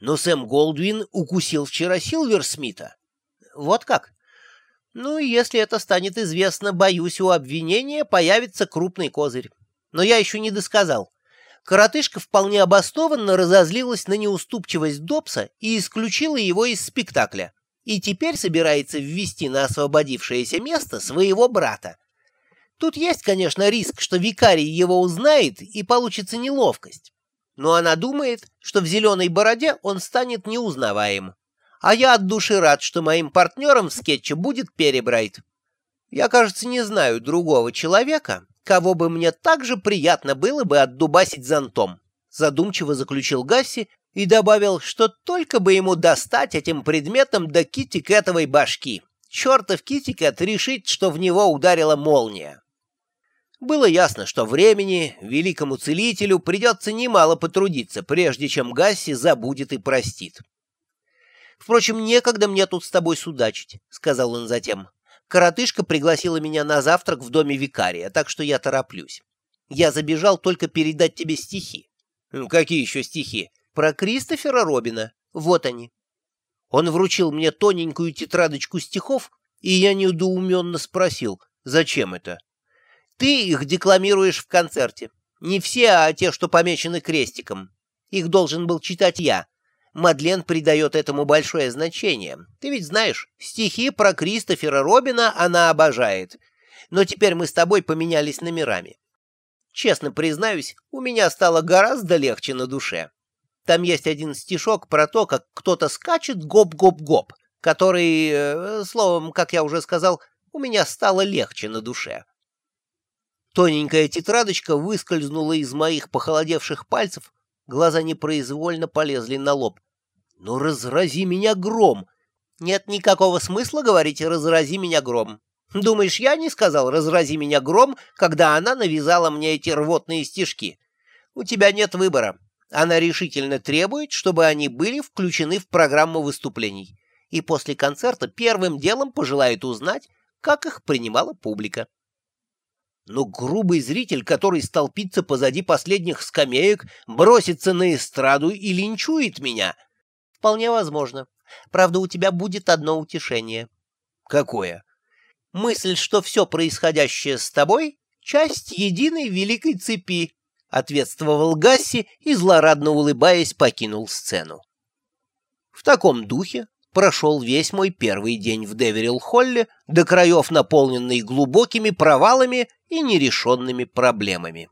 Но Сэм Голдвин укусил вчера Силвер Смита. Вот как? Ну, если это станет известно, боюсь, у обвинения появится крупный козырь. Но я еще не досказал. Коротышка вполне обоснованно разозлилась на неуступчивость Добса и исключила его из спектакля. И теперь собирается ввести на освободившееся место своего брата. Тут есть, конечно, риск, что викарий его узнает и получится неловкость. Но она думает, что в зеленой бороде он станет неузнаваем. А я от души рад, что моим партнером в скетче будет Перебрайт. Я, кажется, не знаю другого человека, кого бы мне так же приятно было бы отдубасить зонтом. Задумчиво заключил Гасси и добавил, что только бы ему достать этим предметом до китикетовой башки. Чертов китикет решит, что в него ударила молния. Было ясно, что времени великому целителю придется немало потрудиться, прежде чем Гасси забудет и простит. «Впрочем, некогда мне тут с тобой судачить», — сказал он затем. «Коротышка пригласила меня на завтрак в доме викария, так что я тороплюсь. Я забежал только передать тебе стихи». «Какие еще стихи?» «Про Кристофера Робина. Вот они». Он вручил мне тоненькую тетрадочку стихов, и я недоуменно спросил, зачем это? Ты их декламируешь в концерте. Не все, а те, что помечены крестиком. Их должен был читать я. Мадлен придает этому большое значение. Ты ведь знаешь, стихи про Кристофера Робина она обожает. Но теперь мы с тобой поменялись номерами. Честно признаюсь, у меня стало гораздо легче на душе. Там есть один стишок про то, как кто-то скачет гоп-гоп-гоп, который, э, словом, как я уже сказал, у меня стало легче на душе. Тоненькая тетрадочка выскользнула из моих похолодевших пальцев, глаза непроизвольно полезли на лоб. «Ну, разрази меня гром!» «Нет никакого смысла говорить «разрази меня гром». Думаешь, я не сказал «разрази меня гром», когда она навязала мне эти рвотные стишки? У тебя нет выбора. Она решительно требует, чтобы они были включены в программу выступлений. И после концерта первым делом пожелает узнать, как их принимала публика. Но грубый зритель, который столпится позади последних скамеек, бросится на эстраду и линчует меня. Вполне возможно. Правда, у тебя будет одно утешение. Какое? Мысль, что все происходящее с тобой — часть единой великой цепи, — ответствовал Гасси и, злорадно улыбаясь, покинул сцену. В таком духе прошел весь мой первый день в Деверилл-Холле, до краев наполненный глубокими провалами и нерешенными проблемами.